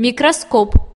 микроскоп.